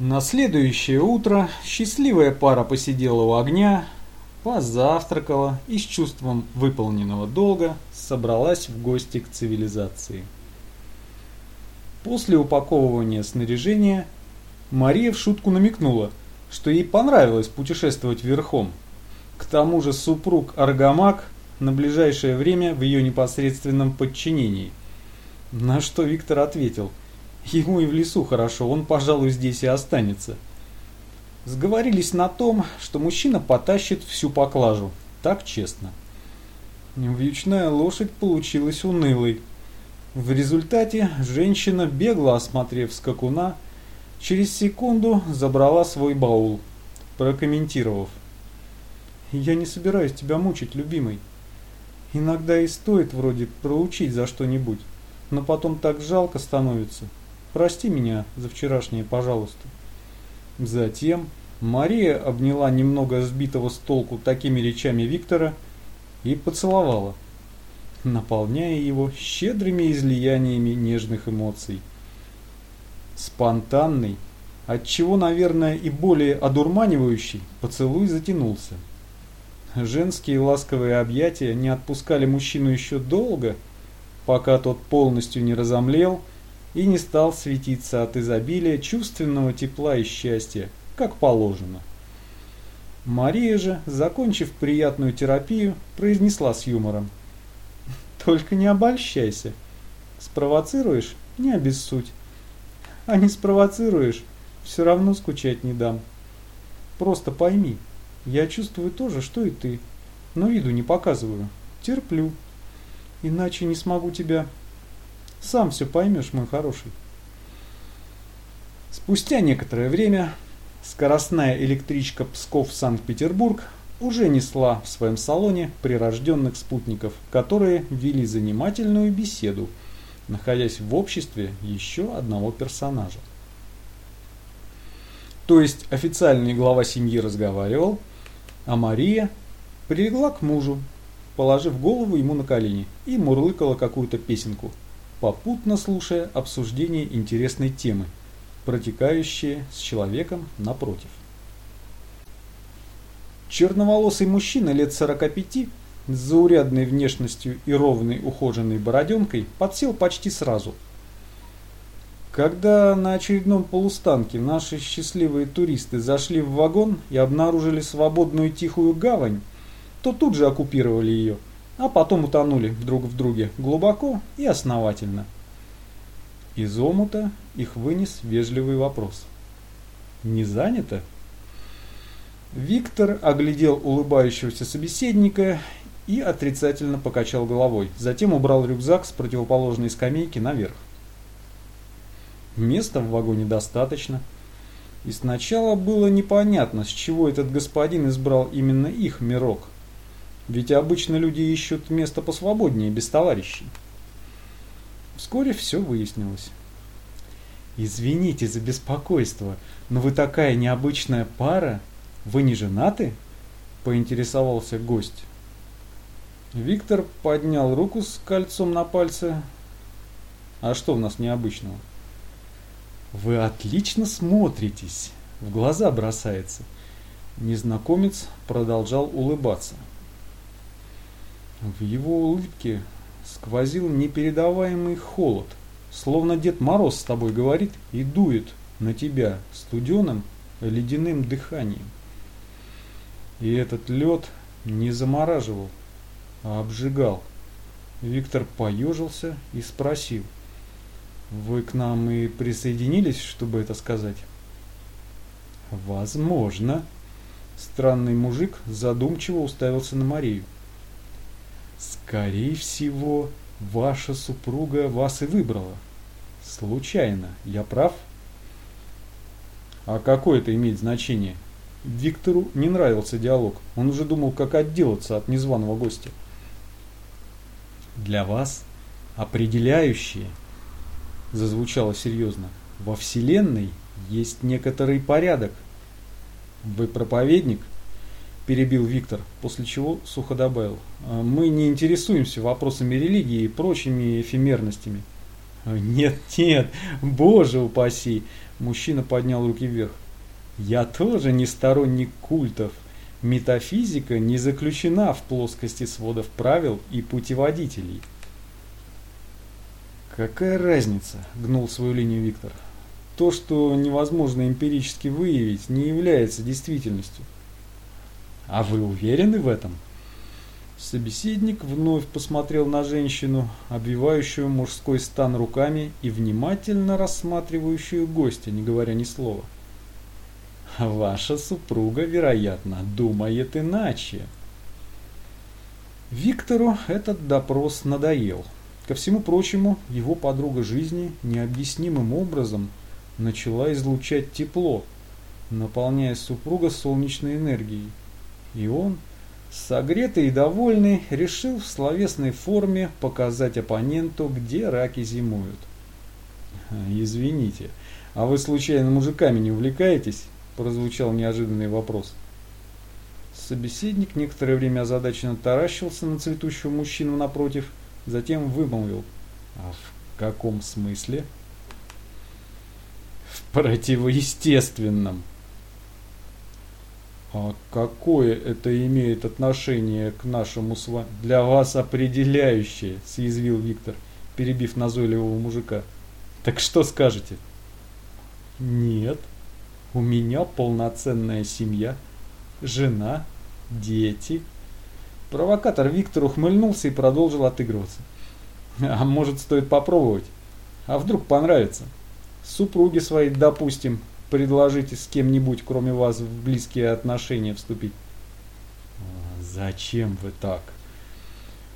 На следующее утро счастливая пара посидела у огня, позавтракала и с чувством выполненного долга собралась в гости к цивилизации. После упаковывания снаряжения Мария в шутку намекнула, что ей понравилось путешествовать верхом. К тому же супруг Аргамак на ближайшее время в ее непосредственном подчинении. На что Виктор ответил – Ему и в лесу хорошо, он, пожалуй, здесь и останется. Сговорились на том, что мужчина потащит всю поклажу. Так честно. Вьючная лошадь получилась унылой. В результате женщина, бегло осмотрев скакуна, через секунду забрала свой баул, прокомментировав. «Я не собираюсь тебя мучить, любимый. Иногда и стоит вроде проучить за что-нибудь, но потом так жалко становится». Прости меня за вчерашнее, пожалуйста. Затем Мария обняла немного сбитого с толку такими речами Виктора и поцеловала, наполняя его щедрыми излияниями нежных эмоций. Спонтанный, отчего, наверное, и более одурманивающий, поцелуй затянулся. Женские ласковые объятия не отпускали мужчину еще долго, пока тот полностью не разомлел и не стал светиться от изобилия чувственного тепла и счастья, как положено. Мария же, закончив приятную терапию, произнесла с юмором. «Только не обольщайся. Спровоцируешь – не обессудь. А не спровоцируешь – все равно скучать не дам. Просто пойми, я чувствую то же, что и ты, но виду не показываю. Терплю. Иначе не смогу тебя сам все поймешь, мой хороший. Спустя некоторое время скоростная электричка Псков-Санкт-Петербург уже несла в своем салоне прирожденных спутников, которые вели занимательную беседу, находясь в обществе еще одного персонажа. То есть официальный глава семьи разговаривал, а Мария прилегла к мужу, положив голову ему на колени и мурлыкала какую-то песенку – попутно слушая обсуждение интересной темы, протекающее с человеком напротив. Черноволосый мужчина лет 45 с заурядной внешностью и ровной ухоженной бороденкой подсел почти сразу. Когда на очередном полустанке наши счастливые туристы зашли в вагон и обнаружили свободную тихую гавань, то тут же оккупировали ее – а потом утонули друг в друге глубоко и основательно. Из омута их вынес вежливый вопрос. «Не занято?» Виктор оглядел улыбающегося собеседника и отрицательно покачал головой. Затем убрал рюкзак с противоположной скамейки наверх. Места в вагоне достаточно. И сначала было непонятно, с чего этот господин избрал именно их мирок. Ведь обычно люди ищут место посвободнее, без товарищей. Вскоре все выяснилось. «Извините за беспокойство, но вы такая необычная пара. Вы не женаты?» – поинтересовался гость. Виктор поднял руку с кольцом на пальце. «А что у нас необычного?» «Вы отлично смотритесь!» В глаза бросается. Незнакомец продолжал улыбаться. В его улыбке сквозил непередаваемый холод, словно Дед Мороз с тобой говорит и дует на тебя студеным ледяным дыханием. И этот лед не замораживал, а обжигал. Виктор поежился и спросил. «Вы к нам и присоединились, чтобы это сказать?» «Возможно». Странный мужик задумчиво уставился на Марию. Скорее всего, ваша супруга вас и выбрала. Случайно, я прав? А какое это имеет значение? Виктору не нравился диалог. Он уже думал, как отделаться от незваного гостя. Для вас определяющее, зазвучало серьезно, во Вселенной есть некоторый порядок. Вы проповедник? Перебил Виктор, после чего сухо добавил. «А мы не интересуемся вопросами религии и прочими эфемерностями. Нет, нет, боже упаси! Мужчина поднял руки вверх. Я тоже не сторонник культов. Метафизика не заключена в плоскости сводов правил и путеводителей. Какая разница, гнул свою линию Виктор. То, что невозможно эмпирически выявить, не является действительностью. А вы уверены в этом? Собеседник вновь посмотрел на женщину, обвивающую мужской стан руками и внимательно рассматривающую гостя, не говоря ни слова. Ваша супруга, вероятно, думает иначе. Виктору этот допрос надоел. Ко всему прочему, его подруга жизни необъяснимым образом начала излучать тепло, наполняя супруга солнечной энергией. И он, согретый и довольный, решил в словесной форме показать оппоненту, где раки зимуют. «Извините, а вы случайно мужиками не увлекаетесь?» – прозвучал неожиданный вопрос. Собеседник некоторое время озадаченно таращился на цветущего мужчину напротив, затем вымолвил. «А в каком смысле?» «В противоестественном», какое это имеет отношение к нашему с вами? Для вас определяющее, съязвил Виктор, перебив назойливого мужика. Так что скажете? Нет, у меня полноценная семья, жена, дети. Провокатор Виктор ухмыльнулся и продолжил отыгрываться. А может стоит попробовать? А вдруг понравится? Супруги свои, допустим, предложите с кем-нибудь, кроме вас, в близкие отношения вступить. Зачем вы так?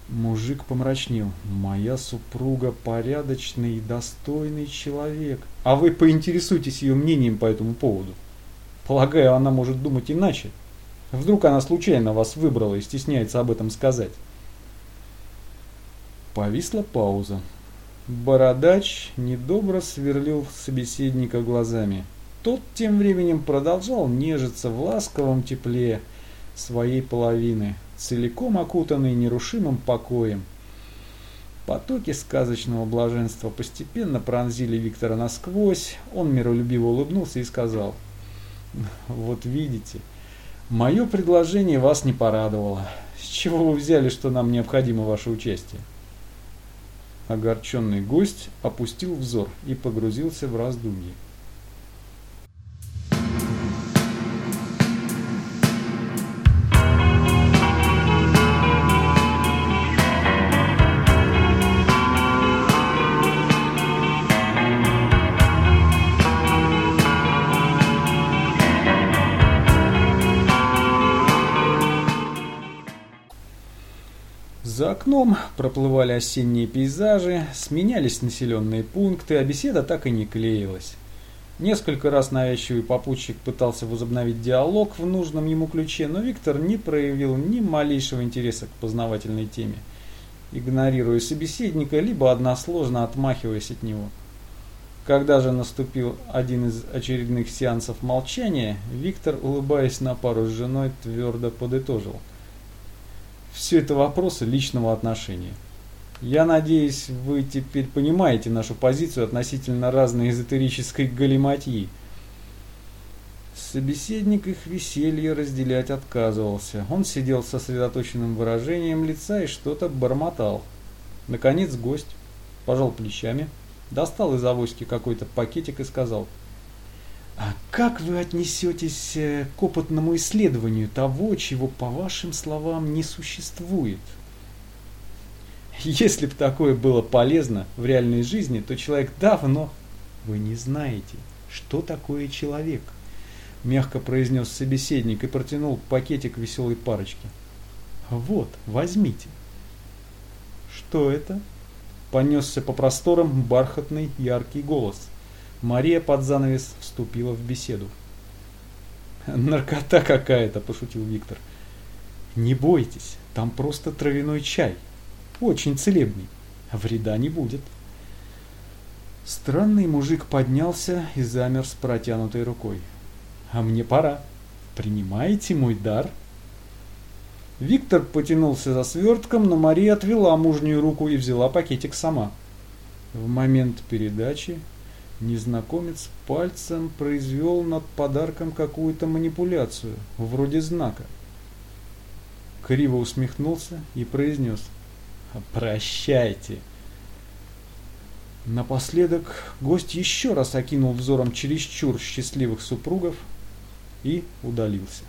Мужик помрачнел. Моя супруга порядочный и достойный человек. А вы поинтересуйтесь ее мнением по этому поводу. Полагаю, она может думать иначе. Вдруг она случайно вас выбрала и стесняется об этом сказать. Повисла пауза. Бородач недобро сверлил собеседника глазами. Тот тем временем продолжал нежиться в ласковом тепле своей половины, целиком окутанный нерушимым покоем. Потоки сказочного блаженства постепенно пронзили Виктора насквозь, он миролюбиво улыбнулся и сказал, «Вот видите, мое предложение вас не порадовало. С чего вы взяли, что нам необходимо ваше участие?» Огорченный гость опустил взор и погрузился в раздумье. За окном проплывали осенние пейзажи, сменялись населенные пункты, а беседа так и не клеилась. Несколько раз навязчивый попутчик пытался возобновить диалог в нужном ему ключе, но Виктор не проявил ни малейшего интереса к познавательной теме, игнорируя собеседника, либо односложно отмахиваясь от него. Когда же наступил один из очередных сеансов молчания, Виктор, улыбаясь на пару с женой, твердо подытожил – все это вопросы личного отношения. Я надеюсь, вы теперь понимаете нашу позицию относительно разной эзотерической галиматьи. Собеседник их веселье разделять отказывался. Он сидел с сосредоточенным выражением лица и что-то бормотал. Наконец гость пожал плечами, достал из авоськи какой-то пакетик и сказал – а как вы отнесетесь э, к опытному исследованию того, чего, по вашим словам, не существует? Если бы такое было полезно в реальной жизни, то человек давно... Вы не знаете, что такое человек, мягко произнес собеседник и протянул пакетик веселой парочки. Вот, возьмите. Что это? Понесся по просторам бархатный яркий голос – Мария под занавес вступила в беседу. «Наркота какая-то», – пошутил Виктор. «Не бойтесь, там просто травяной чай. Очень целебный. Вреда не будет». Странный мужик поднялся и замер с протянутой рукой. «А мне пора. Принимаете мой дар?» Виктор потянулся за свертком, но Мария отвела мужнюю руку и взяла пакетик сама. В момент передачи незнакомец пальцем произвел над подарком какую-то манипуляцию, вроде знака. Криво усмехнулся и произнес «Прощайте». Напоследок гость еще раз окинул взором чересчур счастливых супругов и удалился.